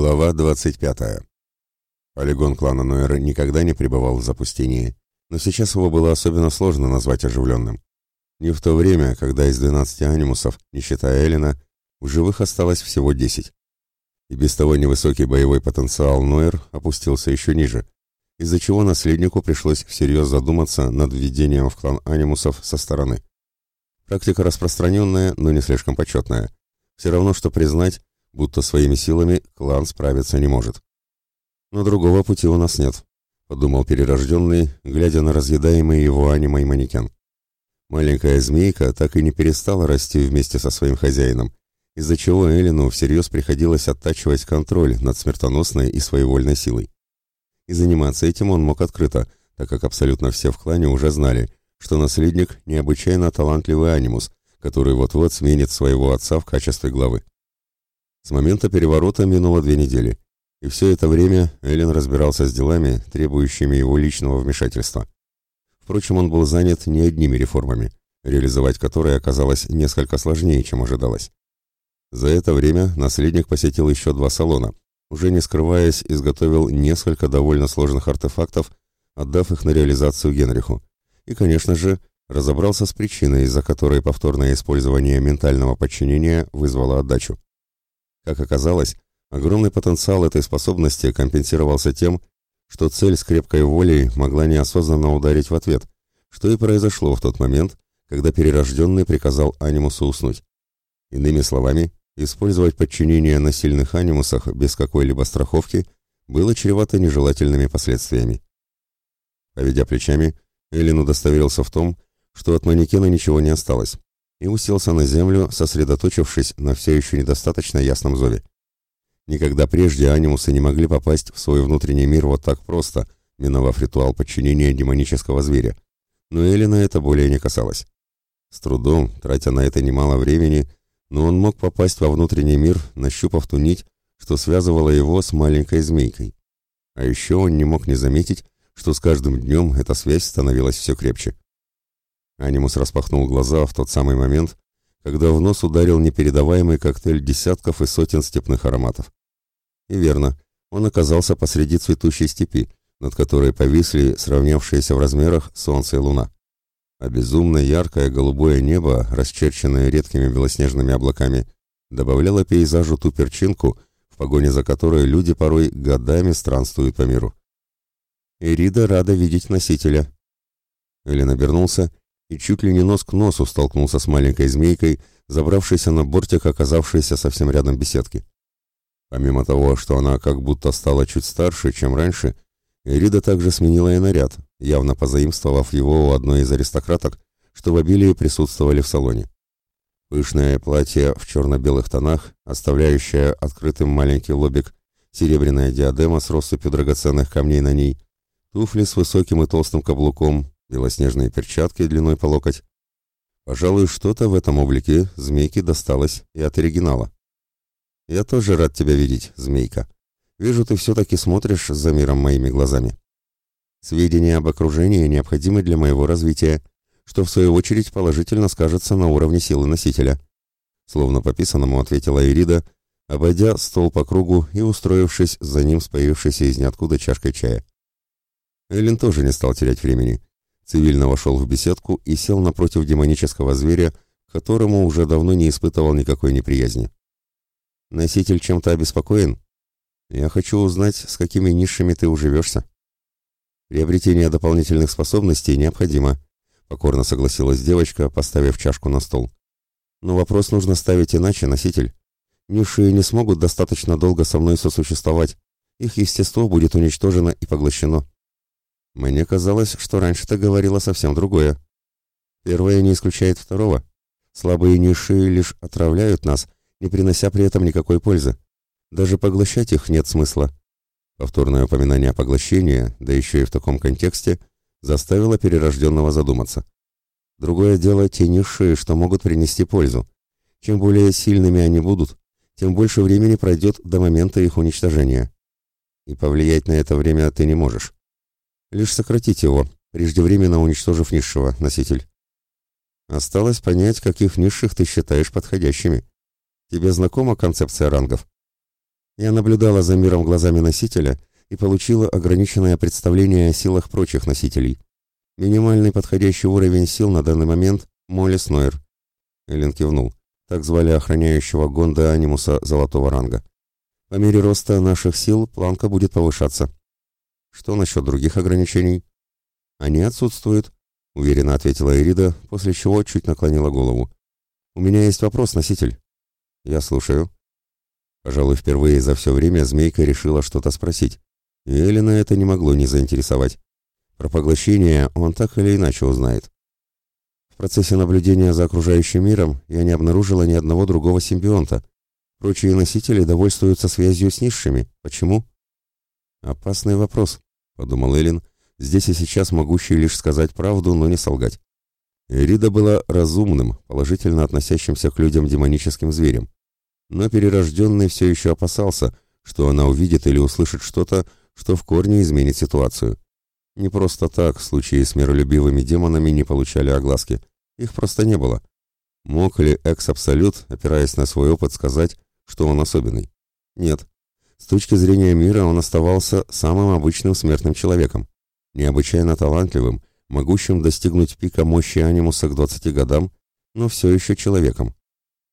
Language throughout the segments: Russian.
Глава 25. Полигон клана Нойера никогда не пребывал в запустении, но сейчас его было особенно сложно назвать оживленным. Не в то время, когда из 12 анимусов, не считая Эллина, в живых осталось всего 10. И без того невысокий боевой потенциал Нойер опустился еще ниже, из-за чего наследнику пришлось всерьез задуматься над введением в клан анимусов со стороны. Практика распространенная, но не слишком почетная. Все равно, что признать, будто своими силами клан справиться не может. Но другого пути у нас нет, подумал перерожденный, глядя на разъедаемый его анимой манекен. Маленькая змейка так и не перестала расти вместе со своим хозяином, из-за чего Элину всерьез приходилось оттачивать контроль над смертоносной и своевольной силой. И заниматься этим он мог открыто, так как абсолютно все в клане уже знали, что наследник – необычайно талантливый анимус, который вот-вот сменит своего отца в качестве главы. С момента переворота минуло две недели, и все это время Эллен разбирался с делами, требующими его личного вмешательства. Впрочем, он был занят не одними реформами, реализовать которые оказалось несколько сложнее, чем ожидалось. За это время наследник посетил еще два салона, уже не скрываясь, изготовил несколько довольно сложных артефактов, отдав их на реализацию Генриху. И, конечно же, разобрался с причиной, из-за которой повторное использование ментального подчинения вызвало отдачу. Как оказалось, огромный потенциал этой способности компенсировался тем, что цель с крепкой волей могла неосознанно ударить в ответ, что и произошло в тот момент, когда перерожденный приказал анимусу уснуть. Иными словами, использовать подчинение на сильных анимусах без какой-либо страховки было чревато нежелательными последствиями. Поведя плечами, Эллин удостоверился в том, что от манекена ничего не осталось, и уселся на землю, сосредоточившись на все еще недостаточно ясном зове. Никогда прежде анимусы не могли попасть в свой внутренний мир вот так просто, миновав ритуал подчинения демонического зверя. Но Элина это более не касалось. С трудом, тратя на это немало времени, но он мог попасть во внутренний мир, нащупав ту нить, что связывала его с маленькой змейкой. А еще он не мог не заметить, что с каждым днем эта связь становилась все крепче. Анимус распахнул глаза в тот самый момент, когда в нос ударил непередаваемый коктейль десятков и сотен степных ароматов. И верно, он оказался посреди цветущей степи, над которой повисли сравнявшиеся в размерах солнце и луна. А безумно яркое голубое небо, расчерченное редкими белоснежными облаками, добавляло пейзажу ту перчинку, в погоне за которой люди порой годами странствуют по миру. Ирида рада видеть носителя. Элен обернулся и чуть ли не нос к носу столкнулся с маленькой змейкой, забравшейся на бортик, оказавшейся совсем рядом беседки. Помимо того, что она как будто стала чуть старше, чем раньше, Эрида также сменила и наряд, явно позаимствовав его у одной из аристократок, что в обилии присутствовали в салоне. Пышное платье в черно-белых тонах, оставляющее открытым маленький лобик, серебряная диадема с россыпью драгоценных камней на ней, туфли с высоким и толстым каблуком, белоснежные перчатки длиной по локоть. Пожалуй, что-то в этом облике змейке досталось и от оригинала. Я тоже рад тебя видеть, змейка. Вижу, ты все-таки смотришь за миром моими глазами. Сведения об окружении необходимы для моего развития, что в свою очередь положительно скажется на уровне силы носителя. Словно по писанному ответила Ирида, обойдя стол по кругу и устроившись за ним с появившейся из ниоткуда чашкой чая. Эллен тоже не стал терять времени. Цивильно вошел в беседку и сел напротив демонического зверя, которому уже давно не испытывал никакой неприязни. «Носитель чем-то обеспокоен? Я хочу узнать, с какими низшими ты уживешься». «Приобретение дополнительных способностей необходимо», — покорно согласилась девочка, поставив чашку на стол. «Но вопрос нужно ставить иначе, носитель. Низшие не смогут достаточно долго со мной сосуществовать. Их естество будет уничтожено и поглощено. Мне казалось, что раньше ты говорила совсем другое. Первое не исключает второго. Слабые ниши лишь отравляют нас, не принося при этом никакой пользы. Даже поглощать их нет смысла. Повторное упоминание поглощения, да еще и в таком контексте, заставило перерожденного задуматься. Другое дело те ниши, что могут принести пользу. Чем более сильными они будут, тем больше времени пройдет до момента их уничтожения. И повлиять на это время ты не можешь лишь сократить его, преждевременно уничтожив низшего, носитель. Осталось понять, каких низших ты считаешь подходящими. Тебе знакома концепция рангов? Я наблюдала за миром глазами носителя и получила ограниченное представление о силах прочих носителей. Минимальный подходящий уровень сил на данный момент — Молли Снойр. Эллен кивнул. Так звали охраняющего Гонда Анимуса золотого ранга. По мере роста наших сил планка будет повышаться. Что насчет других ограничений? Они отсутствуют, уверенно ответила Ирида, после чего чуть наклонила голову. У меня есть вопрос, носитель. Я слушаю. Пожалуй, впервые за все время змейка решила что-то спросить. И Эллина это не могло не заинтересовать. Про поглощение он так или иначе узнает. В процессе наблюдения за окружающим миром я не обнаружила ни одного другого симбионта. Прочие носители довольствуются связью с низшими. Почему? Опасный вопрос, подумал Эллин, здесь и сейчас могущий лишь сказать правду, но не солгать. Эрида была разумным, положительно относящимся к людям демоническим зверем. Но перерожденный все еще опасался, что она увидит или услышит что-то, что в корне изменит ситуацию. Не просто так случаи с миролюбивыми демонами не получали огласки. Их просто не было. Мог ли Экс-Абсолют, опираясь на свой опыт, сказать, что он особенный? Нет. С точки зрения мира он оставался самым обычным смертным человеком. Необычайно талантливым, могущим достигнуть пика мощи анимуса к 20 годам, но все еще человеком.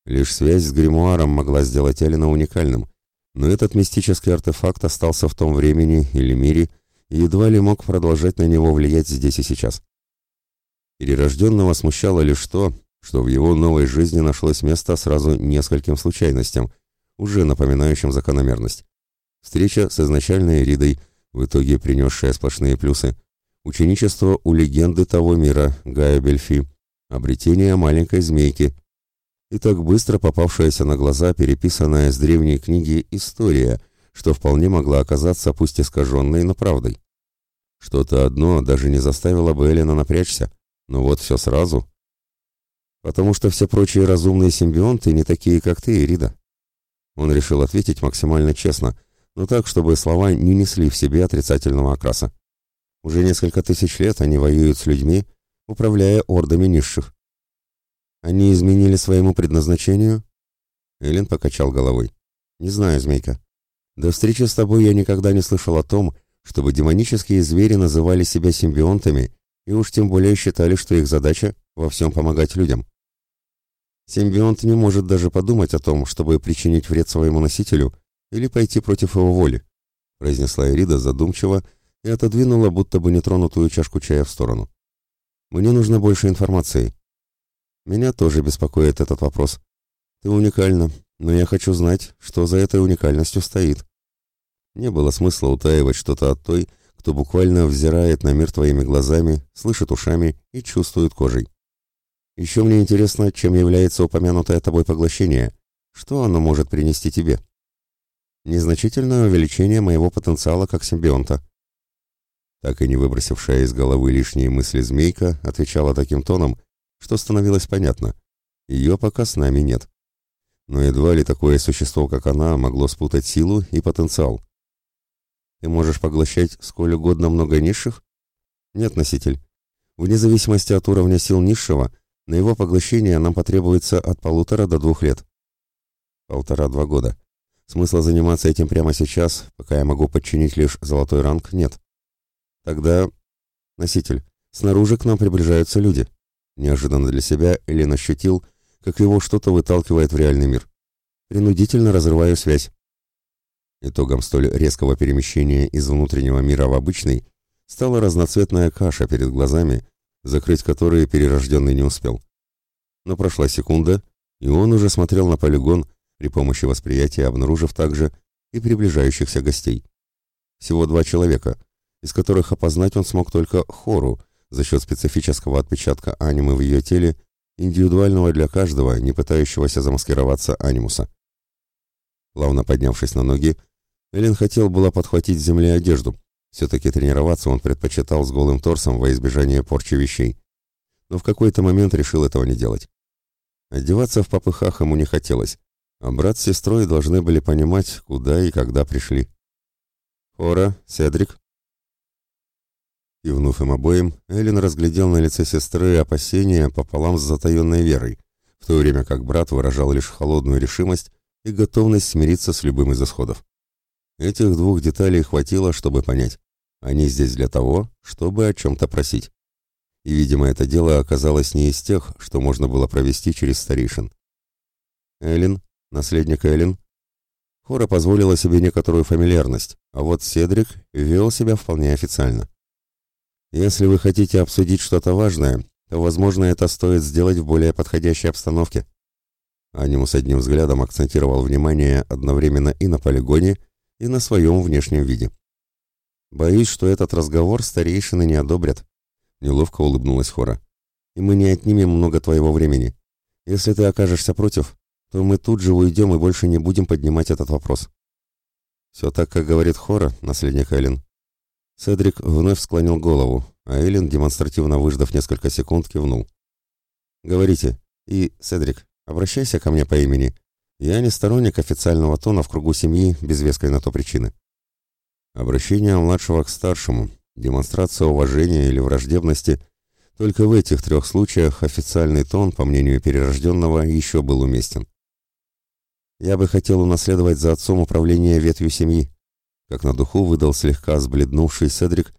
Лишь связь с гримуаром могла сделать Эллина уникальным, но этот мистический артефакт остался в том времени или мире и едва ли мог продолжать на него влиять здесь и сейчас. Перерожденного смущало лишь то, что в его новой жизни нашлось место сразу нескольким случайностям, уже напоминающим закономерность. Встреча с изначальной Ридой, в итоге принесшая сплошные плюсы – ученичество у легенды того мира Гая Бельфи, обретение маленькой змейки и так быстро попавшаяся на глаза переписанная с древней книги история, что вполне могла оказаться пусть искаженной, но правдой. Что-то одно даже не заставило бы Эллина напрячься, но вот все сразу. Потому что все прочие разумные симбионты не такие, как ты, Ирида. Он решил ответить максимально честно, но так, чтобы слова не несли в себе отрицательного окраса. Уже несколько тысяч лет они воюют с людьми, управляя ордами низших. Они изменили своему предназначению? Эллен покачал головой. Не знаю, змейка. До встречи с тобой я никогда не слышал о том, чтобы демонические звери называли себя симбионтами и уж тем более считали, что их задача во всем помогать людям. Симбионт не может даже подумать о том, чтобы причинить вред своему носителю или пойти против его воли, произнесла Эрида задумчиво и отодвинула будто бы нетронутую чашку чая в сторону. «Мне нужно больше информации». «Меня тоже беспокоит этот вопрос. Ты уникальна, но я хочу знать, что за этой уникальностью стоит». Не было смысла утаивать что-то от той, кто буквально взирает на мир твоими глазами, слышит ушами и чувствует кожей. Еще мне интересно, чем является упомянутое тобой поглощение. Что оно может принести тебе? Незначительное увеличение моего потенциала как симбионта. Так и не выбросившая из головы лишние мысли змейка отвечала таким тоном, что становилось понятно. Ее пока с нами нет. Но едва ли такое существо, как она, могло спутать силу и потенциал. Ты можешь поглощать сколь угодно много низших? Нет, носитель. Вне зависимости от уровня сил низшего, на его поглощение нам потребуется от полутора до двух лет. Полтора-два года. Смысла заниматься этим прямо сейчас, пока я могу подчинить лишь золотой ранг, нет. Тогда... Носитель. Снаружи к нам приближаются люди. Неожиданно для себя Элен ощутил, как его что-то выталкивает в реальный мир. Принудительно разрываю связь. Итогом столь резкого перемещения из внутреннего мира в обычный стала разноцветная каша перед глазами, закрыть которые перерожденный не успел. Но прошла секунда, и он уже смотрел на полигон, при помощи восприятия обнаружив также и приближающихся гостей. Всего два человека, из которых опознать он смог только Хору за счет специфического отпечатка анимы в ее теле, индивидуального для каждого, не пытающегося замаскироваться анимуса. Плавно поднявшись на ноги, Эллен хотел было подхватить с земли одежду. Все-таки тренироваться он предпочитал с голым торсом во избежание порчи вещей. Но в какой-то момент решил этого не делать. Одеваться в попыхах ему не хотелось, а брат с сестрой должны были понимать, куда и когда пришли. «Хора, Седрик», Кивнув им обоим, Эллен разглядел на лице сестры опасения пополам с затаенной верой, в то время как брат выражал лишь холодную решимость и готовность смириться с любым из исходов. Этих двух деталей хватило, чтобы понять. Они здесь для того, чтобы о чем-то просить. И, видимо, это дело оказалось не из тех, что можно было провести через старейшин. Эллен, наследник Эллен, Хора позволила себе некоторую фамильярность, а вот Седрик вел себя вполне официально. Если вы хотите обсудить что-то важное, то, возможно, это стоит сделать в более подходящей обстановке. Анимус одним взглядом акцентировал внимание одновременно и на полигоне, и на своем внешнем виде. «Боюсь, что этот разговор старейшины не одобрят», — неловко улыбнулась Хора. «И мы не отнимем много твоего времени. Если ты окажешься против, то мы тут же уйдем и больше не будем поднимать этот вопрос». «Все так, как говорит Хора, наследник Эллен». Седрик вновь склонил голову, а Эллен, демонстративно выждав несколько секунд, кивнул. «Говорите. И, Седрик, обращайся ко мне по имени. Я не сторонник официального тона в кругу семьи без веской на то причины». Обращение младшего к старшему, демонстрация уважения или враждебности – только в этих трех случаях официальный тон, по мнению перерожденного, еще был уместен. «Я бы хотел унаследовать за отцом управление ветвью семьи», как на духу выдал слегка сбледнувший Седрик,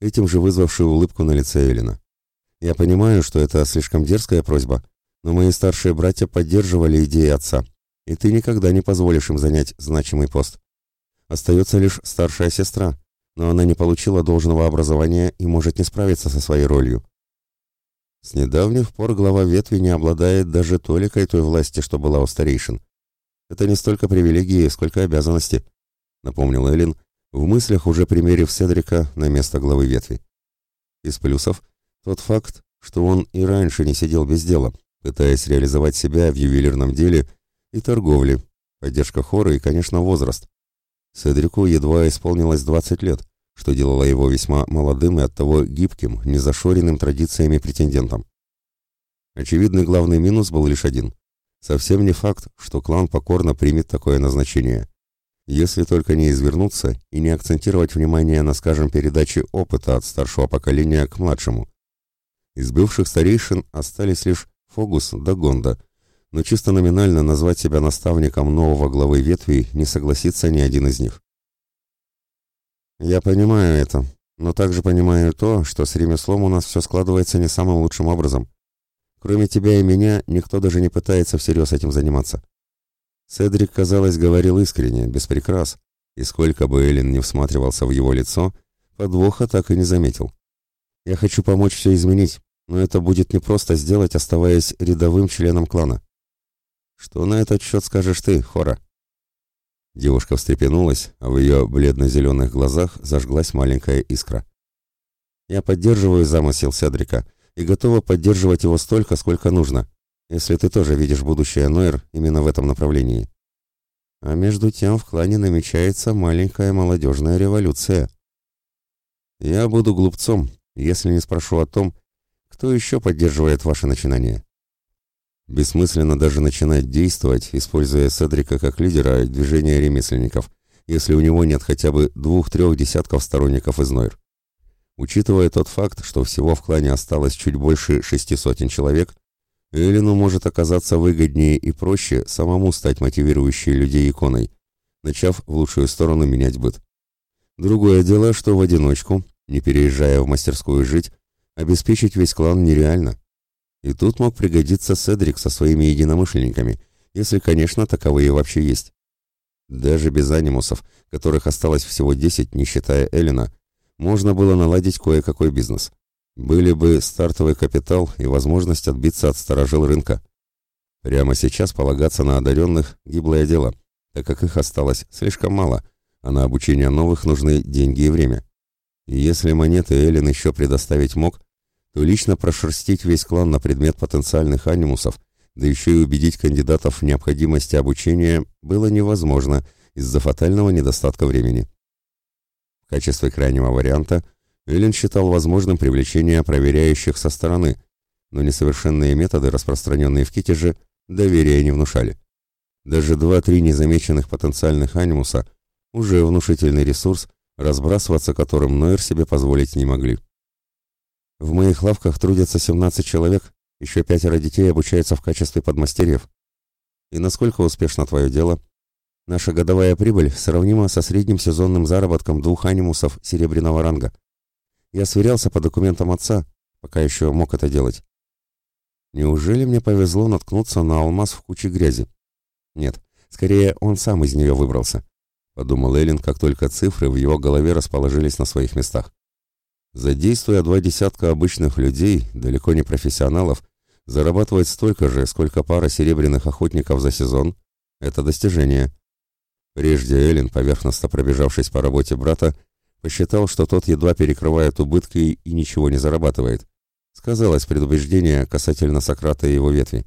этим же вызвавший улыбку на лице Элина. «Я понимаю, что это слишком дерзкая просьба, но мои старшие братья поддерживали идеи отца, и ты никогда не позволишь им занять значимый пост. Остается лишь старшая сестра, но она не получила должного образования и может не справиться со своей ролью. С недавних пор глава ветви не обладает даже толикой той власти, что была у старейшин. Это не столько привилегии, сколько обязанности, напомнил Эллен, в мыслях уже примерив Седрика на место главы ветви. Из плюсов тот факт, что он и раньше не сидел без дела, пытаясь реализовать себя в ювелирном деле и торговле, поддержка хора и, конечно, возраст. Седрику едва исполнилось 20 лет, что делало его весьма молодым и оттого гибким, незашоренным традициями претендентом. Очевидный главный минус был лишь один. Совсем не факт, что клан покорно примет такое назначение. Если только не извернуться и не акцентировать внимание на, скажем, передаче опыта от старшего поколения к младшему. Из бывших старейшин остались лишь Фогус да Гонда, но чисто номинально назвать себя наставником нового главы ветви не согласится ни один из них. Я понимаю это, но также понимаю то, что с ремеслом у нас все складывается не самым лучшим образом. Кроме тебя и меня, никто даже не пытается всерьез этим заниматься. Седрик, казалось, говорил искренне, без прикрас, и сколько бы Эллен не всматривался в его лицо, подвоха так и не заметил. Я хочу помочь все изменить, но это будет непросто сделать, оставаясь рядовым членом клана. Что на этот счет скажешь ты, Хора? Девушка встрепенулась, а в ее бледно-зеленых глазах зажглась маленькая искра. «Я поддерживаю замысел Седрика и готова поддерживать его столько, сколько нужно, если ты тоже видишь будущее Нойер именно в этом направлении». А между тем в клане намечается маленькая молодежная революция. Я буду глупцом, если не спрошу о том, кто еще поддерживает ваши начинания. Бессмысленно даже начинать действовать, используя Седрика как лидера движения ремесленников, если у него нет хотя бы двух-трех десятков сторонников из Нойр. Учитывая тот факт, что всего в клане осталось чуть больше шести сотен человек, Эллину может оказаться выгоднее и проще самому стать мотивирующей людей иконой, начав в лучшую сторону менять быт. Другое дело, что в одиночку, не переезжая в мастерскую жить, обеспечить весь клан нереально. И тут мог пригодиться Седрик со своими единомышленниками, если, конечно, таковые вообще есть. Даже без анимусов, которых осталось всего 10, не считая Эллина, можно было наладить кое-какой бизнес. Были бы стартовый капитал и возможность отбиться от сторожил рынка. Прямо сейчас полагаться на одаренных – гиблое дело, так как их осталось слишком мало, а на обучение новых нужны деньги и время. И если монеты Эллин еще предоставить мог, то лично прошерстить весь клан на предмет потенциальных анимусов, да еще и убедить кандидатов в необходимости обучения было невозможно из-за фатального недостатка времени. В качестве крайнего варианта Эллен считал возможным привлечение проверяющих со стороны, но несовершенные методы, распространенные в Китеже, доверия не внушали. Даже два-три незамеченных потенциальных анимуса – уже внушительный ресурс, разбрасываться которым Нойер себе позволить не могли. В моих лавках трудятся 17 человек, еще пятеро детей обучаются в качестве подмастерьев. И насколько успешно твое дело? Наша годовая прибыль сравнима со средним сезонным заработком двух анимусов серебряного ранга. Я сверялся по документам отца, пока еще мог это делать. Неужели мне повезло наткнуться на алмаз в куче грязи? Нет, скорее он сам из нее выбрался, подумал Эллен, как только цифры в его голове расположились на своих местах. Задействуя два десятка обычных людей, далеко не профессионалов, зарабатывать столько же, сколько пара серебряных охотников за сезон – это достижение. Прежде Эллен, поверхностно пробежавшись по работе брата, посчитал, что тот едва перекрывает убытки и ничего не зарабатывает. Сказалось предубеждение касательно Сократа и его ветви.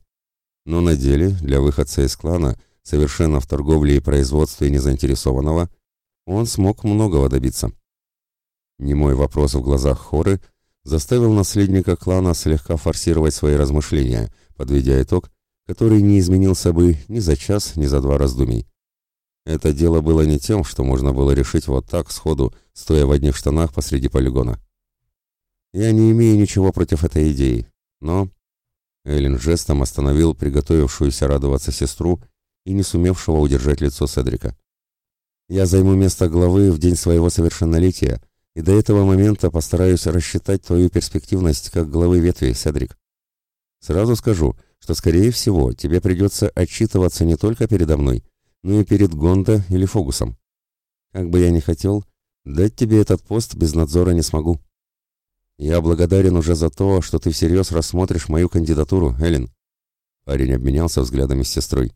Но на деле, для выходца из клана, совершенно в торговле и производстве незаинтересованного, он смог многого добиться. Немой вопрос в глазах Хоры заставил наследника клана слегка форсировать свои размышления, подведя итог, который не изменился бы ни за час, ни за два раздумий. Это дело было не тем, что можно было решить вот так, сходу, стоя в одних штанах посреди полигона. Я не имею ничего против этой идеи, но... Эллен жестом остановил приготовившуюся радоваться сестру и не сумевшего удержать лицо Седрика. «Я займу место главы в день своего совершеннолетия, и до этого момента постараюсь рассчитать твою перспективность как главы ветви, Седрик. Сразу скажу, что, скорее всего, тебе придется отчитываться не только передо мной, но и перед Гондо или Фогусом. Как бы я ни хотел, дать тебе этот пост без надзора не смогу. Я благодарен уже за то, что ты всерьез рассмотришь мою кандидатуру, Эллен. Парень обменялся взглядами с сестрой.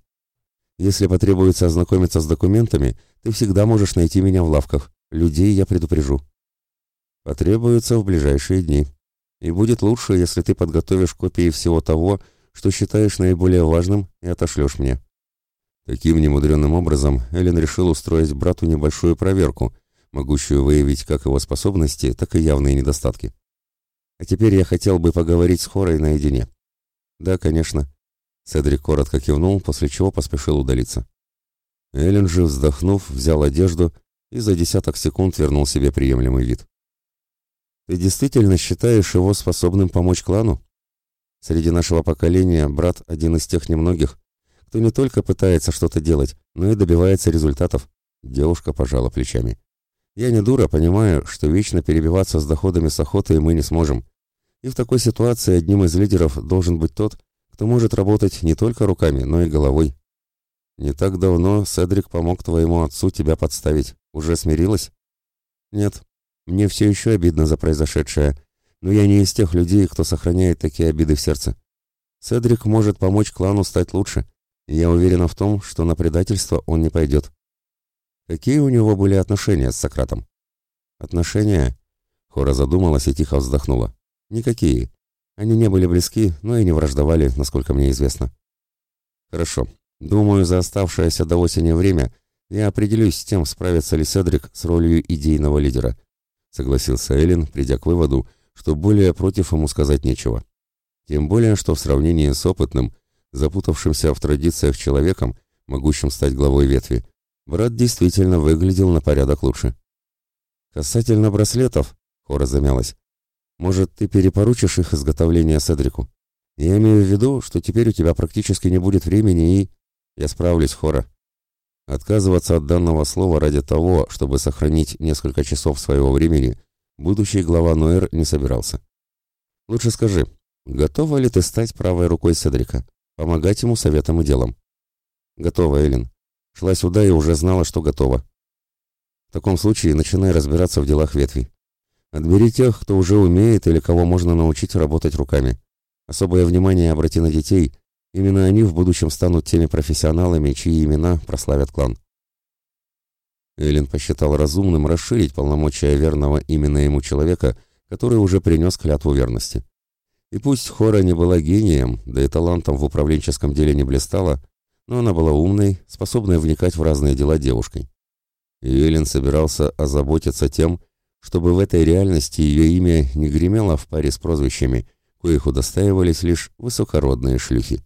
Если потребуется ознакомиться с документами, ты всегда можешь найти меня в лавках. Людей я предупрежу. Потребуется в ближайшие дни. И будет лучше, если ты подготовишь копии всего того, что считаешь наиболее важным, и отошлешь мне. Таким немудренным образом Эллен решил устроить брату небольшую проверку, могущую выявить как его способности, так и явные недостатки. А теперь я хотел бы поговорить с Хорой наедине. Да, конечно. Седрик коротко кивнул, после чего поспешил удалиться. Эллен же, вздохнув, взял одежду и за десяток секунд вернул себе приемлемый вид. «Ты действительно считаешь его способным помочь клану? Среди нашего поколения брат один из тех немногих, кто не только пытается что-то делать, но и добивается результатов». Девушка пожала плечами. Я не дура, понимаю, что вечно перебиваться с доходами с охоты мы не сможем. И в такой ситуации одним из лидеров должен быть тот, кто может работать не только руками, но и головой. Не так давно Седрик помог твоему отцу тебя подставить. Уже смирилась? Нет. Мне все еще обидно за произошедшее, но я не из тех людей, кто сохраняет такие обиды в сердце. Седрик может помочь клану стать лучше, и я уверена в том, что на предательство он не пойдет. Какие у него были отношения с Сократом? Отношения? Хора задумалась и тихо вздохнула. Никакие. Они не были близки, но и не враждовали, насколько мне известно. Хорошо. Думаю, за оставшееся до осени время я определюсь с тем, справится ли Седрик с ролью идейного лидера. Согласился Эллен, придя к выводу, что более против ему сказать нечего. Тем более, что в сравнении с опытным, запутавшимся в традициях человеком, могущим стать главой ветви, Брат действительно выглядел на порядок лучше. «Касательно браслетов», — Хора замялась, — «может, ты перепоручишь их изготовление Седрику? Я имею в виду, что теперь у тебя практически не будет времени и...» «Я справлюсь, Хора». Отказываться от данного слова ради того, чтобы сохранить несколько часов своего времени, будущий глава Ноэр не собирался. «Лучше скажи, готова ли ты стать правой рукой Седрика, помогать ему советом и делом?» «Готова, Эллен. Шла сюда и уже знала, что готова. В таком случае начинай разбираться в делах ветви. Отбери тех, кто уже умеет или кого можно научить работать руками. Особое внимание обрати на детей. Именно они в будущем станут теми профессионалами, чьи имена прославят клан. Эллен посчитал разумным расширить полномочия верного именно ему человека, который уже принес клятву верности. И пусть Хора не была гением, да и талантом в управленческом деле не блистала, но она была умной, способной вникать в разные дела девушкой. И Эллен собирался озаботиться тем, чтобы в этой реальности ее имя не гремело в паре с прозвищами, коих удостаивались лишь высокородные шлюхи.